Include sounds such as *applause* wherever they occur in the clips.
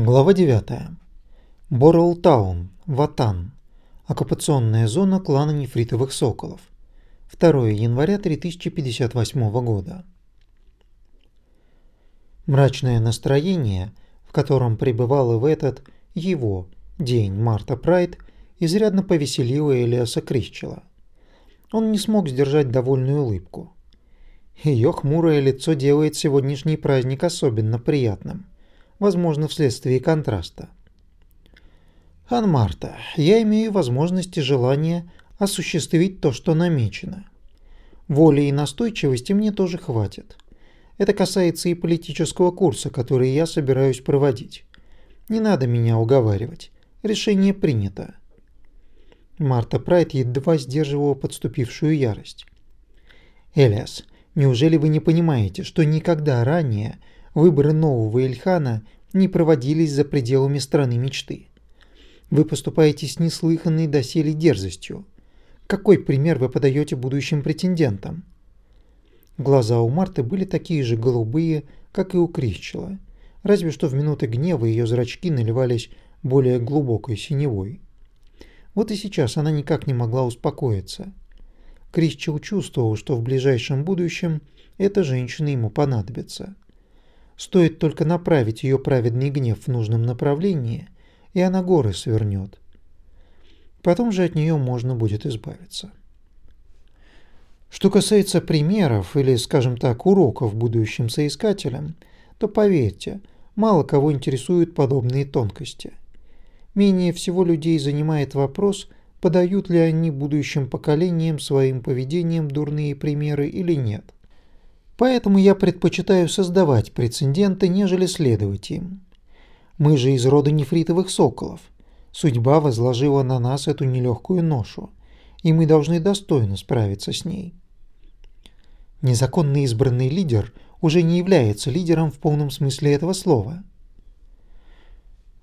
Глава 9. Боррелтаун, Ватан. Оккупационная зона клана нефритовых соколов. 2 января 3058 года. Мрачное настроение, в котором пребывала в этот его день Марта Прайд, изрядно повеселило Элиаса Крищела. Он не смог сдержать довольную улыбку. Ее хмурое лицо делает сегодняшний праздник особенно приятным – возможно вследствие контраста. Хан Марта, я имею возможность и желание осуществить то, что намечено. Воли и настойчивости мне тоже хватит. Это касается и политического курса, который я собираюсь проводить. Не надо меня уговаривать. Решение принято. Марта Прайд едва сдерживала подступившую ярость. Элиас, неужели вы не понимаете, что никогда ранее выборы нового Ильхана не проводились за пределами страны мечты. Вы поступаете с неслыханной доселе дерзостью. Какой пример вы подаете будущим претендентам? Глаза у Марты были такие же голубые, как и у Крищела, разве что в минуты гнева ее зрачки наливались более глубокой синевой. Вот и сейчас она никак не могла успокоиться. Крищел чувствовал, что в ближайшем будущем эта женщина ему понадобится. Стоит только направить ее праведный гнев в нужном направлении, и она горы свернет. Потом же от нее можно будет избавиться. Что касается примеров или, скажем так, уроков будущим соискателям, то поверьте, мало кого интересуют подобные тонкости. Менее всего людей занимает вопрос, подают ли они будущим поколениям своим поведением дурные примеры или нет. Поэтому я предпочитаю создавать прецеденты, нежели следовать им. Мы же из рода нефритовых соколов. Судьба возложила на нас эту нелегкую ношу, и мы должны достойно справиться с ней. Незаконно избранный лидер уже не является лидером в полном смысле этого слова.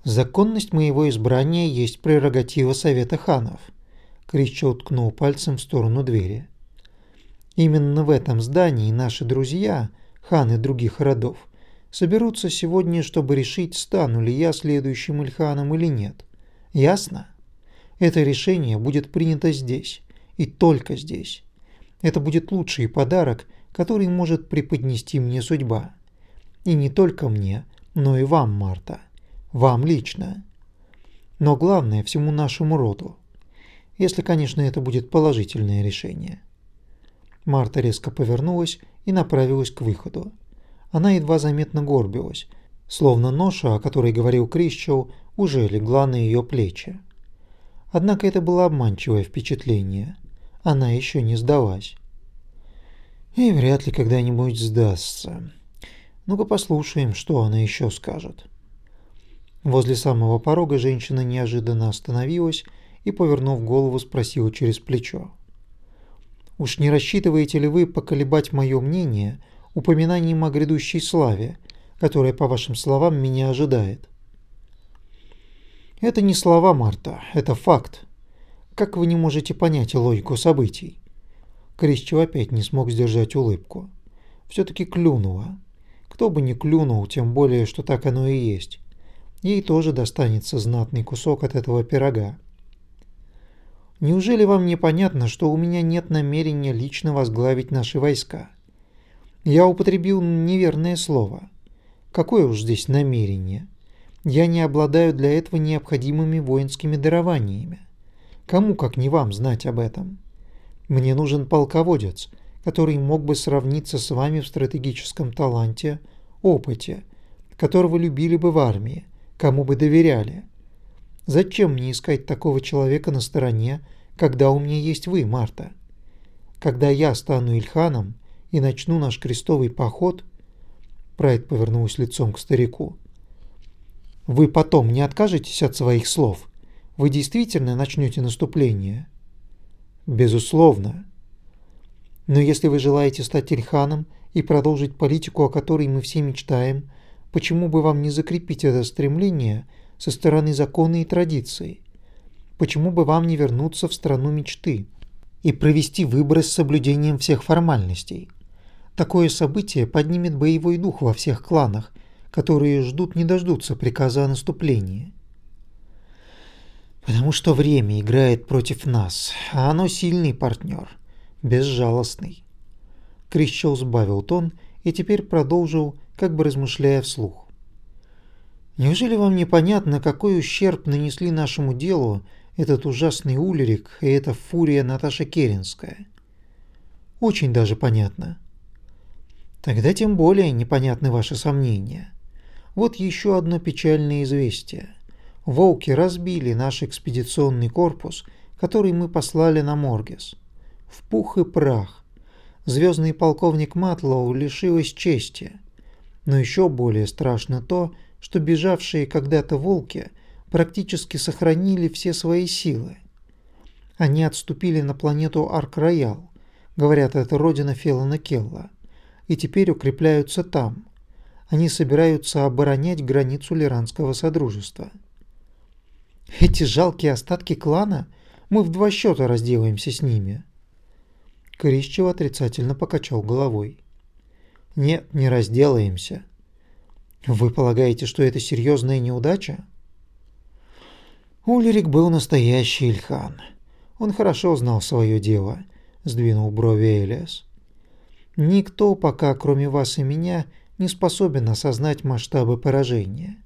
Законность моего избрания есть прерогатива Совета ханов. Кричо ткнул пальцем в сторону двери. Именно в этом здании наши друзья, ханы других родов, соберутся сегодня, чтобы решить, стану ли я следующим Ильханом или нет. Ясно? Это решение будет принято здесь, и только здесь. Это будет лучший подарок, который может преподнести мне судьба. И не только мне, но и вам, Марта. Вам лично. Но главное всему нашему роду. Если, конечно, это будет положительное решение. Марта резко повернулась и направилась к выходу. Она едва заметно горбилась, словно ноша, о которой говорил Крищел, уже легла на ее плечи. Однако это было обманчивое впечатление. Она еще не сдалась. И вряд ли когда-нибудь сдастся. Ну-ка послушаем, что она еще скажет. Возле самого порога женщина неожиданно остановилась и, повернув голову, спросила через плечо. Уж не рассчитываете ли вы поколебать мое мнение упоминанием о грядущей славе, которая, по вашим словам, меня ожидает? Это не слова, Марта, это факт. Как вы не можете понять логику событий? Крищев опять не смог сдержать улыбку. Все-таки клюнула. Кто бы ни клюнул, тем более, что так оно и есть. Ей тоже достанется знатный кусок от этого пирога. Неужели вам непонятно, что у меня нет намерения лично возглавить наши войска? Я употребил неверное слово. Какое уж здесь намерение? Я не обладаю для этого необходимыми воинскими дарованиями. Кому, как не вам, знать об этом? Мне нужен полководец, который мог бы сравниться с вами в стратегическом таланте, опыте, которого любили бы в армии, кому бы доверяли – Зачем мне искать такого человека на стороне, когда у меня есть вы, Марта? Когда я стану Ильханом и начну наш крестовый поход, Прайд повернулась лицом к старику. Вы потом не откажетесь от своих слов? Вы действительно начнете наступление? Безусловно. Но если вы желаете стать Ильханом и продолжить политику, о которой мы все мечтаем, почему бы вам не закрепить это стремление – со стороны закона и традиций. Почему бы вам не вернуться в страну мечты и провести выборы с соблюдением всех формальностей? Такое событие поднимет боевой дух во всех кланах, которые ждут не дождутся приказа о наступлении. Потому что время играет против нас, а оно сильный партнер, безжалостный. Крищел сбавил тон и теперь продолжил, как бы размышляя вслух. Неужели вам непонятно, какой ущерб нанесли нашему делу этот ужасный Улерик и эта фурия Наташа Керенская? Очень даже понятно. Тогда тем более непонятны ваши сомнения. Вот еще одно печальное известие. Волки разбили наш экспедиционный корпус, который мы послали на Моргес. В пух и прах. Звездный полковник Матлоу лишилась чести. Но еще более страшно то, что бежавшие когда-то волки практически сохранили все свои силы. Они отступили на планету Арк-Роял, говорят, это родина Феллона Келла, и теперь укрепляются там. Они собираются оборонять границу Лиранского Содружества. Эти жалкие остатки клана, мы в два счета разделаемся с ними. Корищев отрицательно покачал головой. Нет, не разделаемся. Вы полагаете, что это серьезная неудача? Ульрик был настоящий Ильхан. Он хорошо знал свое дело, сдвинул брови Элиас. Никто пока, кроме вас и меня, не способен осознать масштабы поражения.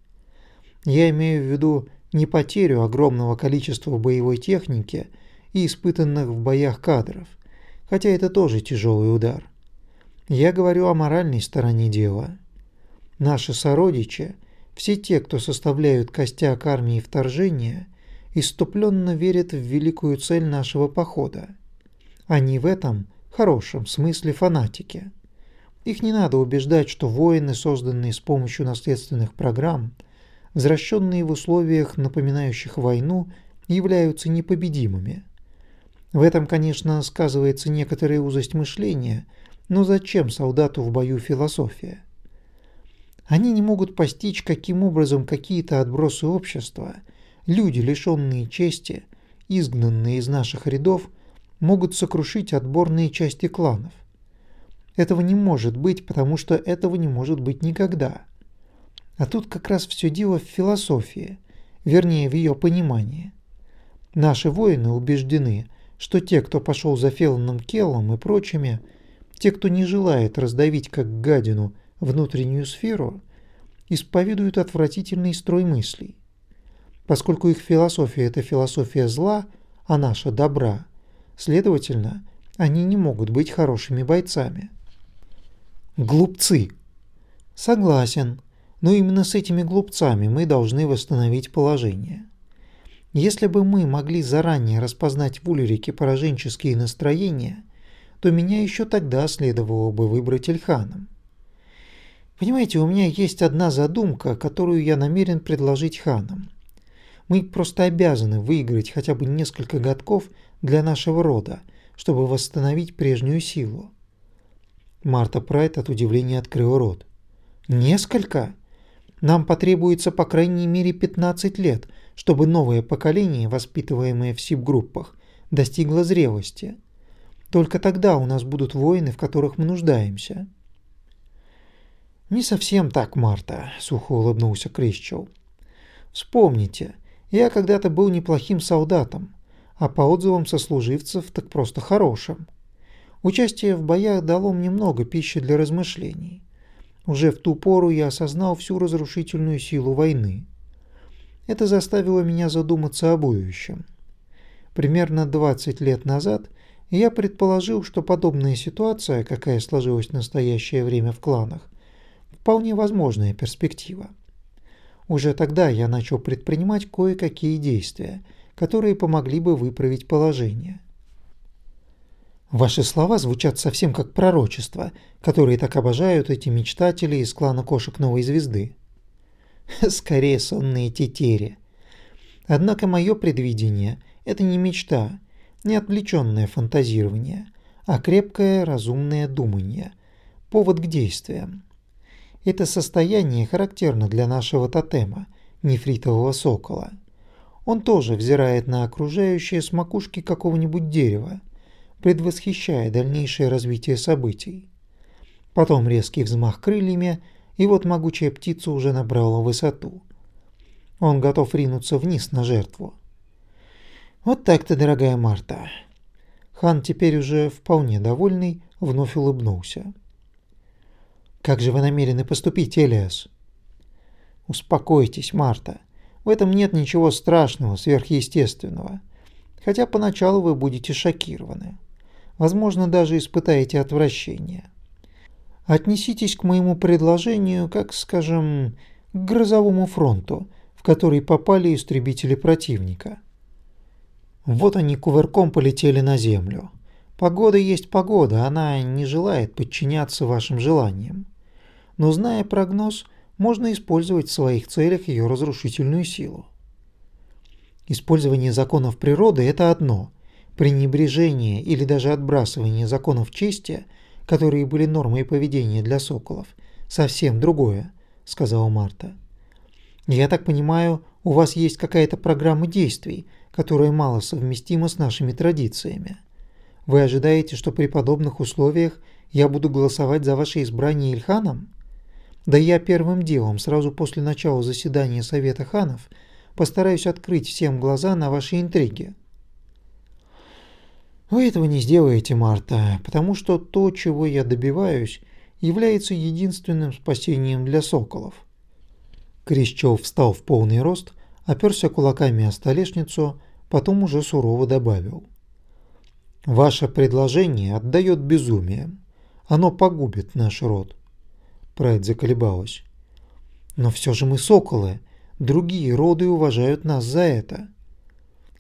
Я имею в виду не потерю огромного количества боевой техники и испытанных в боях кадров, хотя это тоже тяжелый удар. Я говорю о моральной стороне дела. Наши сородичи, все те, кто составляют костяк армии вторжения, иступленно верят в великую цель нашего похода. Они в этом хорошем смысле фанатики. Их не надо убеждать, что воины, созданные с помощью наследственных программ, возвращенные в условиях, напоминающих войну, являются непобедимыми. В этом, конечно, сказывается некоторая узость мышления, но зачем солдату в бою философия? Они не могут постичь, каким образом какие-то отбросы общества, люди, лишенные чести, изгнанные из наших рядов, могут сокрушить отборные части кланов. Этого не может быть, потому что этого не может быть никогда. А тут как раз все дело в философии, вернее в ее понимании. Наши воины убеждены, что те, кто пошел за Феллоном Келлом и прочими, те, кто не желает раздавить как гадину внутреннюю сферу исповедуют отвратительный строй мыслей. Поскольку их философия – это философия зла, а наша – добра, следовательно, они не могут быть хорошими бойцами. Глупцы. Согласен, но именно с этими глупцами мы должны восстановить положение. Если бы мы могли заранее распознать в Улерике пораженческие настроения, то меня еще тогда следовало бы выбрать Ильханом. Понимаете, у меня есть одна задумка, которую я намерен предложить ханам. Мы просто обязаны выиграть хотя бы несколько годков для нашего рода, чтобы восстановить прежнюю силу. Марта Прайд от удивления открыла рот. Несколько? Нам потребуется по крайней мере 15 лет, чтобы новое поколение, воспитываемое в СИП-группах, достигло зрелости. Только тогда у нас будут воины, в которых мы нуждаемся. «Не совсем так, Марта», — сухо улыбнулся Крищел. «Вспомните, я когда-то был неплохим солдатом, а по отзывам сослуживцев так просто хорошим. Участие в боях дало мне много пищи для размышлений. Уже в ту пору я осознал всю разрушительную силу войны. Это заставило меня задуматься о будущем. Примерно 20 лет назад я предположил, что подобная ситуация, какая сложилась в настоящее время в кланах, вполне возможная перспектива. Уже тогда я начал предпринимать кое-какие действия, которые помогли бы выправить положение. Ваши слова звучат совсем как пророчество, которые так обожают эти мечтатели из клана кошек Новой Звезды. *laughs* Скорее сонные тетери. Однако мое предвидение – это не мечта, не отвлеченное фантазирование, а крепкое разумное думание, повод к действиям. Это состояние характерно для нашего тотема, нефритового сокола. Он тоже взирает на окружающее с макушки какого-нибудь дерева, предвосхищая дальнейшее развитие событий. Потом резкий взмах крыльями, и вот могучая птица уже набрала высоту. Он готов ринуться вниз на жертву. Вот так-то, дорогая Марта. Хан теперь уже вполне довольный, вновь улыбнулся. Как же вы намерены поступить, Элиас? Успокойтесь, Марта. В этом нет ничего страшного, сверхъестественного. Хотя поначалу вы будете шокированы. Возможно, даже испытаете отвращение. Отнеситесь к моему предложению, как, скажем, к грозовому фронту, в который попали истребители противника. Вот они кувырком полетели на землю. Погода есть погода, она не желает подчиняться вашим желаниям. Но зная прогноз, можно использовать в своих целях ее разрушительную силу. Использование законов природы – это одно. Пренебрежение или даже отбрасывание законов чести, которые были нормой поведения для соколов, совсем другое, сказала Марта. Я так понимаю, у вас есть какая-то программа действий, которая мало совместима с нашими традициями. Вы ожидаете, что при подобных условиях я буду голосовать за ваше избрание Ильханом? Да я первым делом, сразу после начала заседания Совета ханов, постараюсь открыть всем глаза на ваши интриги. Вы этого не сделаете, Марта, потому что то, чего я добиваюсь, является единственным спасением для соколов. Крещев встал в полный рост, оперся кулаками о столешницу, потом уже сурово добавил. «Ваше предложение отдает безумием. Оно погубит наш род». Прайд заколебалась. «Но все же мы соколы. Другие роды уважают нас за это».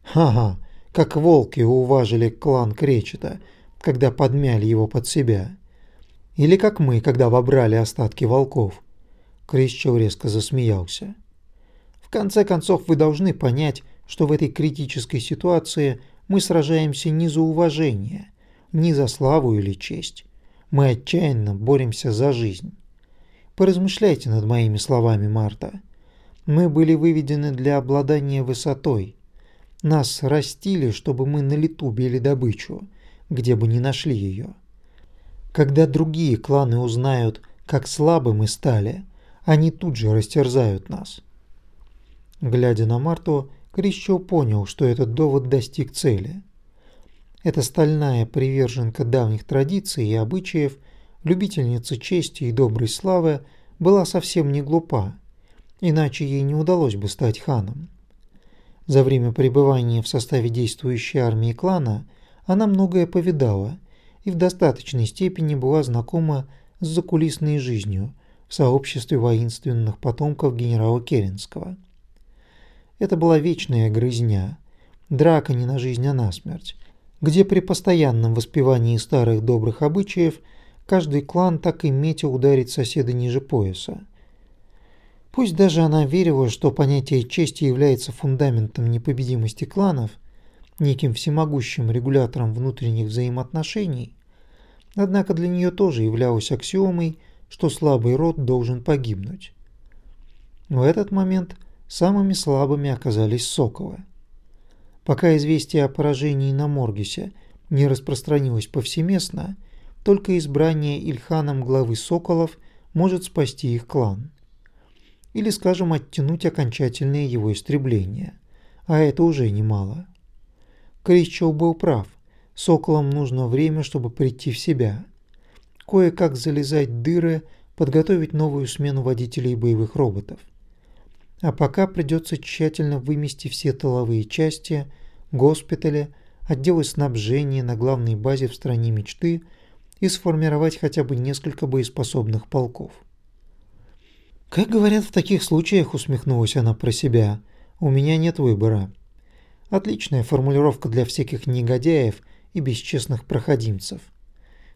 «Ха-ха, как волки уважили клан Кречета, когда подмяли его под себя. Или как мы, когда вобрали остатки волков». Крещев резко засмеялся. В конце концов, вы должны понять, что в этой критической ситуации мы сражаемся не за уважение, не за славу или честь. Мы отчаянно боремся за жизнь. Поразмышляйте над моими словами, Марта. Мы были выведены для обладания высотой. Нас растили, чтобы мы на лету били добычу, где бы ни нашли ее. Когда другие кланы узнают, как слабы мы стали, они тут же растерзают нас. Глядя на Марту, Крищев понял, что этот довод достиг цели. Эта стальная приверженка давних традиций и обычаев, любительница чести и доброй славы, была совсем не глупа, иначе ей не удалось бы стать ханом. За время пребывания в составе действующей армии клана она многое повидала и в достаточной степени была знакома с закулисной жизнью в сообществе воинственных потомков генерала Керенского – это была вечная грызня, драка не на жизнь, а на смерть, где при постоянном воспевании старых добрых обычаев каждый клан так и метил ударить соседа ниже пояса. Пусть даже она верила, что понятие чести является фундаментом непобедимости кланов, неким всемогущим регулятором внутренних взаимоотношений, однако для нее тоже являлось аксиомой, что слабый род должен погибнуть. В этот момент – Самыми слабыми оказались Соколы. Пока известие о поражении на Моргисе не распространилось повсеместно, только избрание Ильханом главы Соколов может спасти их клан. Или, скажем, оттянуть окончательное его истребление, а это уже немало. Кричев был прав, Соколам нужно время, чтобы прийти в себя. Кое-как залезать дыры, подготовить новую смену водителей боевых роботов. А пока придется тщательно вымести все тыловые части, госпитали, отделы снабжения на главной базе в стране мечты и сформировать хотя бы несколько боеспособных полков. «Как говорят в таких случаях», — усмехнулась она про себя, — «у меня нет выбора». Отличная формулировка для всяких негодяев и бесчестных проходимцев.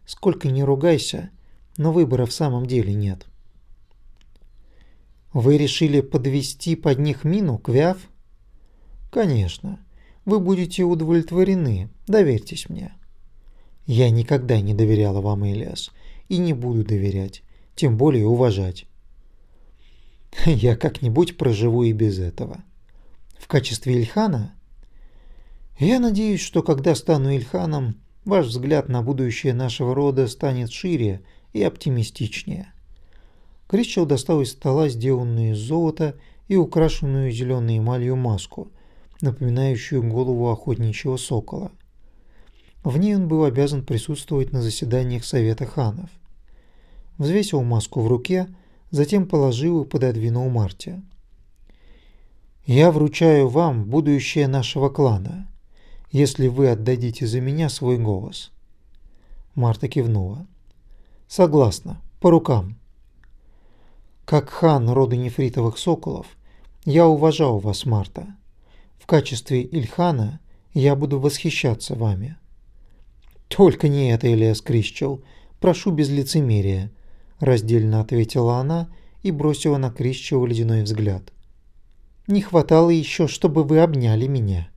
Сколько ни ругайся, но выбора в самом деле нет. Вы решили подвести под них мину, Квяв? Конечно. Вы будете удовлетворены, доверьтесь мне. Я никогда не доверяла вам, Элиас, и не буду доверять, тем более уважать. Я как-нибудь проживу и без этого. В качестве Ильхана? Я надеюсь, что когда стану Ильханом, ваш взгляд на будущее нашего рода станет шире и оптимистичнее. Крищел достал из стола сделанную из золота и украшенную зеленой эмалью маску, напоминающую голову охотничьего сокола. В ней он был обязан присутствовать на заседаниях Совета ханов. Взвесил маску в руке, затем положил и пододвинул Марте. «Я вручаю вам будущее нашего клана, если вы отдадите за меня свой голос». Марта кивнула. «Согласна, по рукам». Как хан рода нефритовых соколов, я уважал вас, Марта. В качестве Ильхана я буду восхищаться вами. Только не это, Элиас Крищел. Прошу без лицемерия, раздельно ответила она и бросила на Крищела ледяной взгляд. Не хватало еще, чтобы вы обняли меня.